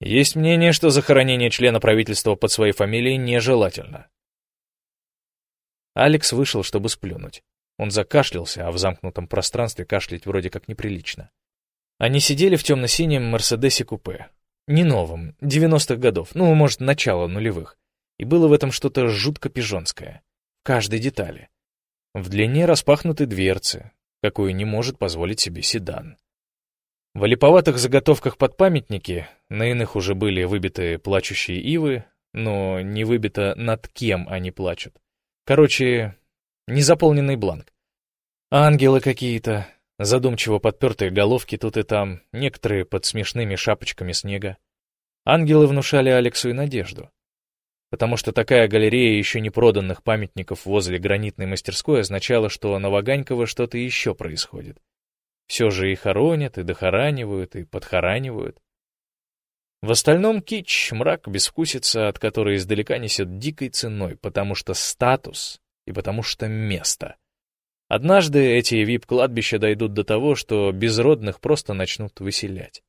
Есть мнение, что захоронение члена правительства под своей фамилией нежелательно. Алекс вышел, чтобы сплюнуть. Он закашлялся, а в замкнутом пространстве кашлять вроде как неприлично. Они сидели в темно-синем Мерседесе-купе. Не новом, 90-х годов, ну, может, начало нулевых. И было в этом что-то жутко пижонское. В каждой детали. В длине распахнуты дверцы, какую не может позволить себе седан. В олиповатых заготовках под памятники, на иных уже были выбиты плачущие ивы, но не выбито над кем они плачут. Короче, незаполненный бланк. Ангелы какие-то, задумчиво подпертые головки тут и там, некоторые под смешными шапочками снега. Ангелы внушали Алексу и надежду. Потому что такая галерея еще не проданных памятников возле гранитной мастерской означала, что на Ваганьково что-то еще происходит. Все же и хоронят, и дохоранивают, и подхоранивают. В остальном кич, мрак, безвкусица, от которой издалека несет дикой ценой, потому что статус и потому что место. Однажды эти вип-кладбища дойдут до того, что безродных просто начнут выселять.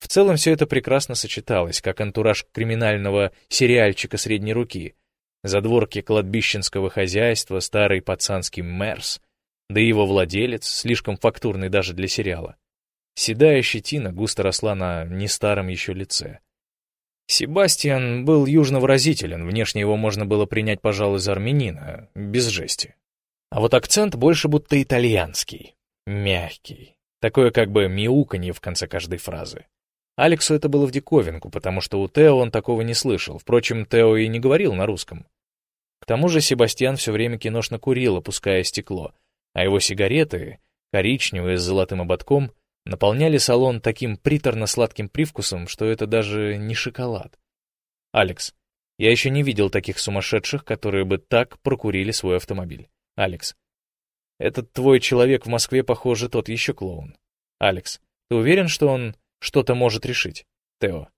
В целом все это прекрасно сочеталось, как антураж криминального сериальчика средней руки, задворки кладбищенского хозяйства, старый пацанский Мерс, да и его владелец, слишком фактурный даже для сериала. Седая щетина густо росла на нестаром еще лице. Себастьян был южновыразителен, внешне его можно было принять, пожалуй, за армянина, без жести. А вот акцент больше будто итальянский, мягкий, такое как бы мяуканье в конце каждой фразы. Алексу это было в диковинку, потому что у Тео он такого не слышал. Впрочем, Тео и не говорил на русском. К тому же Себастьян все время киношно курил, опуская стекло — а его сигареты, коричневые с золотым ободком, наполняли салон таким приторно-сладким привкусом, что это даже не шоколад. Алекс, я еще не видел таких сумасшедших, которые бы так прокурили свой автомобиль. Алекс, этот твой человек в Москве, похоже, тот еще клоун. Алекс, ты уверен, что он что-то может решить? Тео.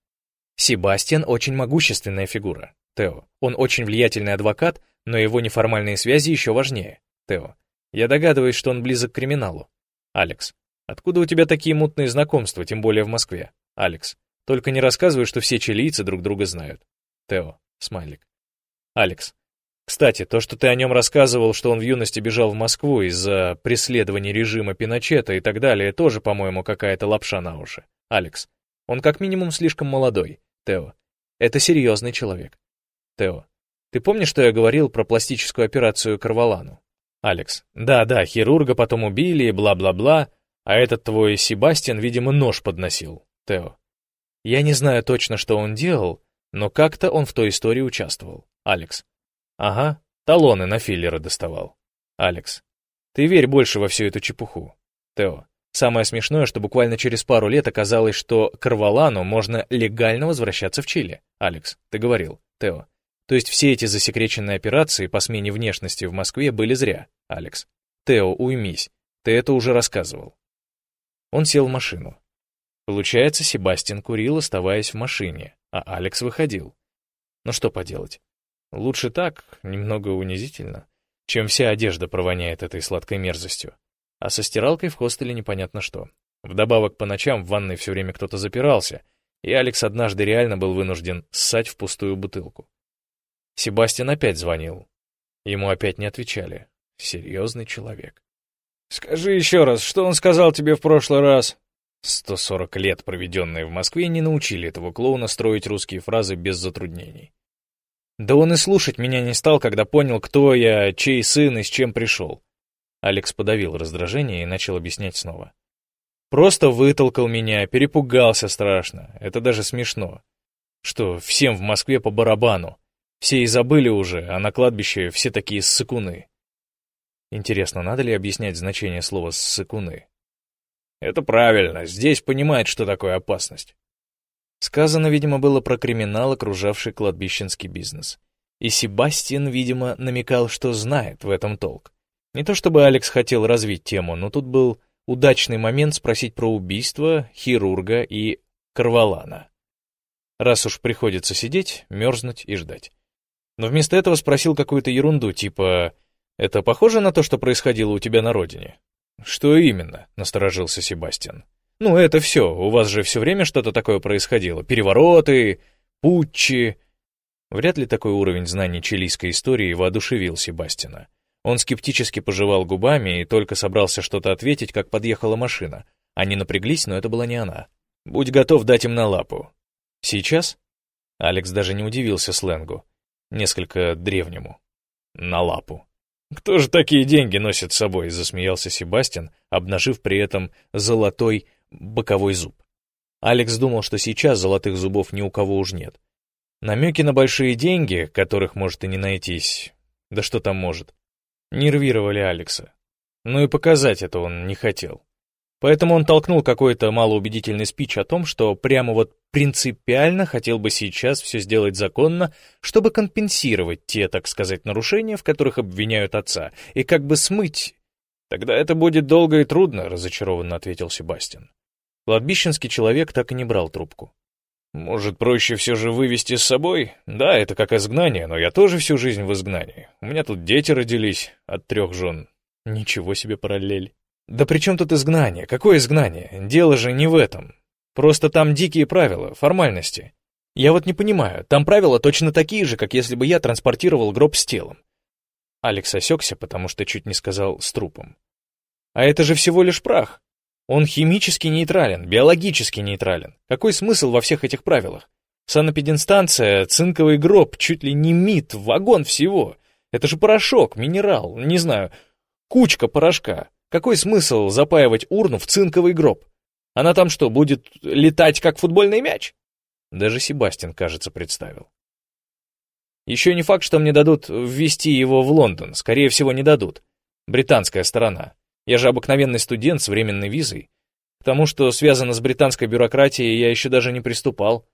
Себастьян очень могущественная фигура. Тео. Он очень влиятельный адвокат, но его неформальные связи еще важнее. Тео. Я догадываюсь, что он близок к криминалу. Алекс. Откуда у тебя такие мутные знакомства, тем более в Москве? Алекс. Только не рассказывай, что все чилийцы друг друга знают. Тео. Смайлик. Алекс. Кстати, то, что ты о нем рассказывал, что он в юности бежал в Москву из-за преследования режима Пиночета и так далее, тоже, по-моему, какая-то лапша на уши. Алекс. Он как минимум слишком молодой. Тео. Это серьезный человек. Тео. Ты помнишь, что я говорил про пластическую операцию Карвалану? Алекс. Да-да, хирурга потом убили и бла-бла-бла, а этот твой Себастьян, видимо, нож подносил. Тео. Я не знаю точно, что он делал, но как-то он в той истории участвовал. Алекс. Ага, талоны на филлеры доставал. Алекс. Ты верь больше во всю эту чепуху. Тео. Самое смешное, что буквально через пару лет оказалось, что к Рвалану можно легально возвращаться в Чили. Алекс, ты говорил. Тео. То есть все эти засекреченные операции по смене внешности в Москве были зря, Алекс. Тео, уймись. Ты это уже рассказывал. Он сел в машину. Получается, Себастьян курил, оставаясь в машине, а Алекс выходил. Ну что поделать? Лучше так, немного унизительно, чем вся одежда провоняет этой сладкой мерзостью. А со стиралкой в хостеле непонятно что. Вдобавок по ночам в ванной все время кто-то запирался, и Алекс однажды реально был вынужден ссать в пустую бутылку. Себастьян опять звонил. Ему опять не отвечали. Серьезный человек. «Скажи еще раз, что он сказал тебе в прошлый раз?» 140 лет, проведенные в Москве, не научили этого клоуна строить русские фразы без затруднений. Да он и слушать меня не стал, когда понял, кто я, чей сын и с чем пришел. Алекс подавил раздражение и начал объяснять снова. Просто вытолкал меня, перепугался страшно. Это даже смешно. Что, всем в Москве по барабану. Все и забыли уже, а на кладбище все такие ссыкуны. Интересно, надо ли объяснять значение слова «ссыкуны»? Это правильно, здесь понимает, что такое опасность. Сказано, видимо, было про криминал, окружавший кладбищенский бизнес. И Себастьян, видимо, намекал, что знает в этом толк. Не то чтобы Алекс хотел развить тему, но тут был удачный момент спросить про убийство, хирурга и Карвалана. Раз уж приходится сидеть, мерзнуть и ждать но вместо этого спросил какую-то ерунду, типа «Это похоже на то, что происходило у тебя на родине?» «Что именно?» — насторожился Себастьян. Ну, это все, у вас же все время что-то такое происходило. Перевороты, путчи. Вряд ли такой уровень знаний чилийской истории воодушевил Себастина. Он скептически пожевал губами и только собрался что-то ответить, как подъехала машина. Они напряглись, но это была не она. «Будь готов дать им на лапу». «Сейчас?» Алекс даже не удивился сленгу. Несколько древнему. «На лапу». «Кто же такие деньги носит с собой?» — засмеялся Себастьян, обнажив при этом золотой боковой зуб. Алекс думал, что сейчас золотых зубов ни у кого уж нет. Намеки на большие деньги, которых может и не найтись, да что там может, нервировали Алекса. Ну и показать это он не хотел. Поэтому он толкнул какой-то малоубедительный спич о том, что прямо вот принципиально хотел бы сейчас все сделать законно, чтобы компенсировать те, так сказать, нарушения, в которых обвиняют отца, и как бы смыть. Тогда это будет долго и трудно, разочарованно ответил Себастьян. Кладбищенский человек так и не брал трубку. «Может, проще все же вывести с собой? Да, это как изгнание, но я тоже всю жизнь в изгнании. У меня тут дети родились от трех жен. Ничего себе параллель. Да при чем тут изгнание? Какое изгнание? Дело же не в этом. Просто там дикие правила, формальности. Я вот не понимаю, там правила точно такие же, как если бы я транспортировал гроб с телом. Алекс осекся, потому что чуть не сказал «с трупом». А это же всего лишь прах. Он химически нейтрален, биологически нейтрален. Какой смысл во всех этих правилах? Санэпидинстанция, цинковый гроб, чуть ли не мид, вагон всего. Это же порошок, минерал, не знаю, кучка порошка. Какой смысл запаивать урну в цинковый гроб? Она там что, будет летать, как футбольный мяч? Даже Себастьян, кажется, представил. Еще не факт, что мне дадут ввести его в Лондон. Скорее всего, не дадут. Британская сторона. Я же обыкновенный студент с временной визой. К тому, что связано с британской бюрократией, я еще даже не приступал.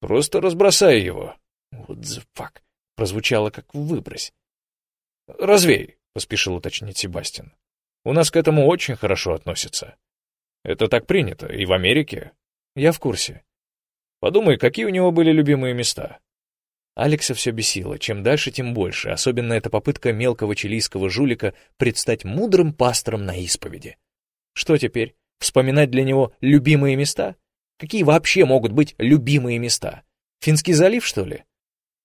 Просто разбросай его. Вот the. Прозвучало как выбрось. Развей, поспешил уточнить Себастьян. У нас к этому очень хорошо относятся. Это так принято, и в Америке. Я в курсе. Подумай, какие у него были любимые места. Алекса все бесило, чем дальше, тем больше, особенно эта попытка мелкого чилийского жулика предстать мудрым пастором на исповеди. Что теперь, вспоминать для него любимые места? Какие вообще могут быть любимые места? Финский залив, что ли?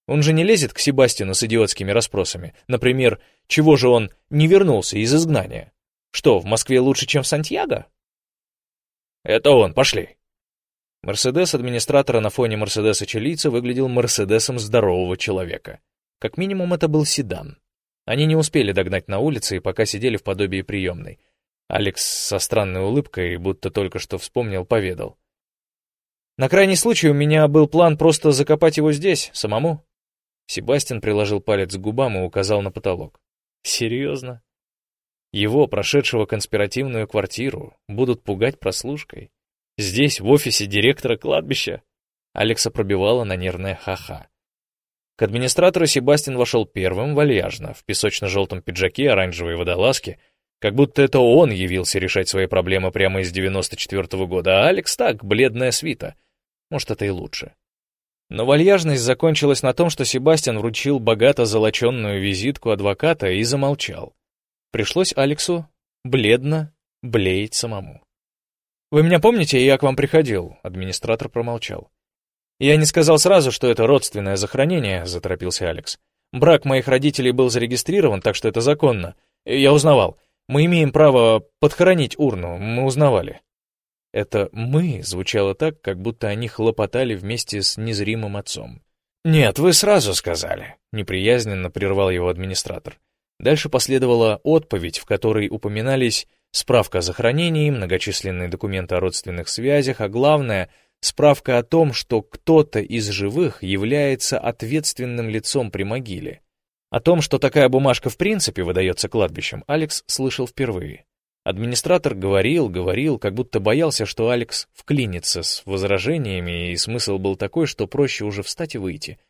Он же не лезет к Себастину с идиотскими расспросами. Например, чего же он не вернулся из изгнания? Что, в Москве лучше, чем в Сантьяго? Это он, пошли. Мерседес администратора на фоне Мерседеса чилийца выглядел Мерседесом здорового человека. Как минимум, это был седан. Они не успели догнать на улице и пока сидели в подобии приемной. Алекс со странной улыбкой, будто только что вспомнил, поведал. «На крайний случай у меня был план просто закопать его здесь, самому». Себастьян приложил палец к губам и указал на потолок. «Серьезно? Его, прошедшего конспиративную квартиру, будут пугать прослушкой. Здесь, в офисе директора кладбища. Алекса пробивала на нервное ха-ха. К администратору Себастьян вошел первым, вальяжно, в песочно-желтом пиджаке, оранжевой водолазке, как будто это он явился решать свои проблемы прямо из 94-го года, а Алекс так, бледная свита. Может, это и лучше. Но вальяжность закончилась на том, что Себастьян вручил богато золоченную визитку адвоката и замолчал. Пришлось Алексу бледно блеять самому. «Вы меня помните, я к вам приходил?» Администратор промолчал. «Я не сказал сразу, что это родственное захоронение», — заторопился Алекс. «Брак моих родителей был зарегистрирован, так что это законно. Я узнавал. Мы имеем право подхоронить урну, мы узнавали». Это «мы» звучало так, как будто они хлопотали вместе с незримым отцом. «Нет, вы сразу сказали», — неприязненно прервал его администратор. Дальше последовала отповедь, в которой упоминались справка о захоронении, многочисленные документы о родственных связях, а главное — справка о том, что кто-то из живых является ответственным лицом при могиле. О том, что такая бумажка в принципе выдается кладбищем, Алекс слышал впервые. Администратор говорил, говорил, как будто боялся, что Алекс вклинится с возражениями, и смысл был такой, что проще уже встать и выйти —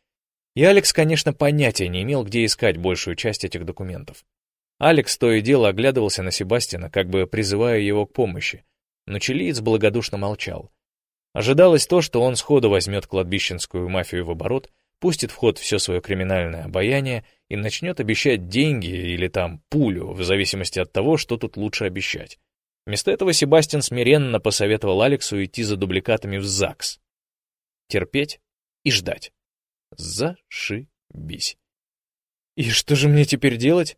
и Алекс, конечно, понятия не имел, где искать большую часть этих документов. Алекс то и дело оглядывался на Себастина, как бы призывая его к помощи, но чилиец благодушно молчал. Ожидалось то, что он сходу возьмет кладбищенскую мафию в оборот, пустит в ход все свое криминальное обаяние и начнет обещать деньги или там пулю, в зависимости от того, что тут лучше обещать. Вместо этого Себастьян смиренно посоветовал Алексу идти за дубликатами в ЗАГС. Терпеть и ждать. Зашибись. И что же мне теперь делать?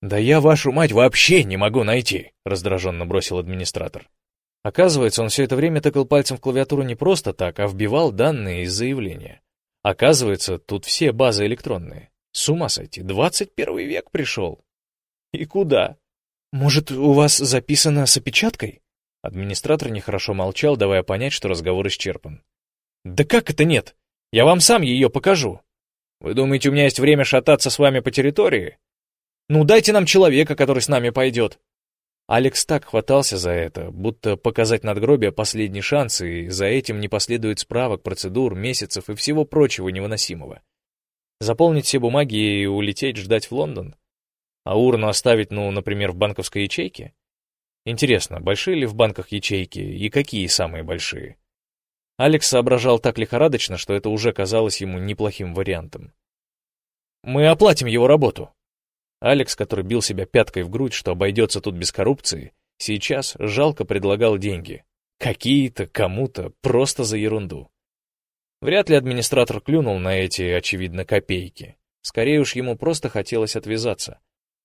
Да я вашу мать вообще не могу найти, раздраженно бросил администратор. Оказывается, он все это время тыкал пальцем в клавиатуру не просто так, а вбивал данные из заявления. Оказывается, тут все базы электронные. С ума сойти, 21 век пришел. И куда? Может, у вас записано с опечаткой? Администратор нехорошо молчал, давая понять, что разговор исчерпан. Да как это нет? Я вам сам ее покажу. Вы думаете, у меня есть время шататься с вами по территории? Ну, дайте нам человека, который с нами пойдет. Алекс так хватался за это, будто показать надгробие последний шанс, и за этим не последует справок, процедур, месяцев и всего прочего невыносимого. Заполнить все бумаги и улететь ждать в Лондон? А урну оставить, ну, например, в банковской ячейке? Интересно, большие ли в банках ячейки и какие самые большие? Алекс соображал так лихорадочно, что это уже казалось ему неплохим вариантом. «Мы оплатим его работу». Алекс, который бил себя пяткой в грудь, что обойдется тут без коррупции, сейчас жалко предлагал деньги. Какие-то, кому-то, просто за ерунду. Вряд ли администратор клюнул на эти, очевидно, копейки. Скорее уж ему просто хотелось отвязаться.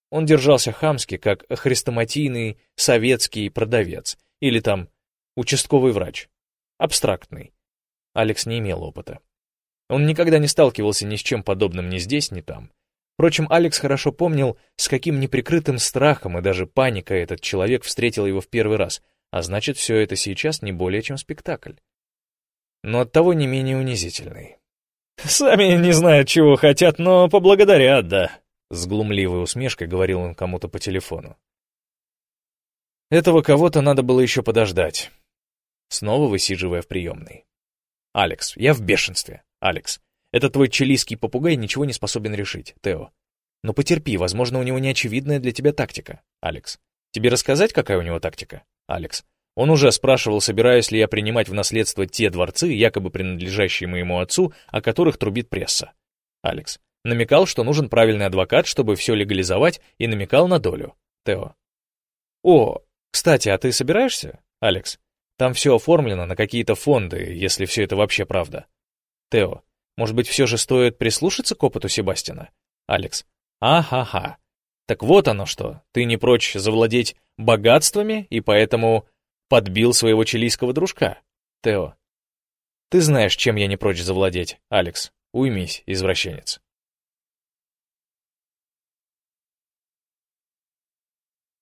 Он держался хамски, как хрестоматийный советский продавец или там участковый врач. Абстрактный. Алекс не имел опыта. Он никогда не сталкивался ни с чем подобным ни здесь, ни там. Впрочем, Алекс хорошо помнил, с каким неприкрытым страхом и даже паникой этот человек встретил его в первый раз, а значит, все это сейчас не более чем спектакль но оттого не менее унизительный. «Сами не знают, чего хотят, но поблагодарят, да», — с глумливой усмешкой говорил он кому-то по телефону. Этого кого-то надо было еще подождать. Снова высиживая в приемной. «Алекс, я в бешенстве. Алекс, этот твой чилийский попугай ничего не способен решить, Тео. Но потерпи, возможно, у него неочевидная для тебя тактика, Алекс. Тебе рассказать, какая у него тактика, Алекс? Он уже спрашивал, собираюсь ли я принимать в наследство те дворцы, якобы принадлежащие моему отцу, о которых трубит пресса. Алекс. Намекал, что нужен правильный адвокат, чтобы все легализовать, и намекал на долю. Тео. О, кстати, а ты собираешься, Алекс? Там все оформлено на какие-то фонды, если все это вообще правда. Тео. Может быть, все же стоит прислушаться к опыту Себастина? Алекс. Ага-ха. Так вот оно что. Ты не прочь завладеть богатствами, и поэтому подбил своего чилийского дружка, Тео. Ты знаешь, чем я не прочь завладеть, Алекс. Уймись, извращенец.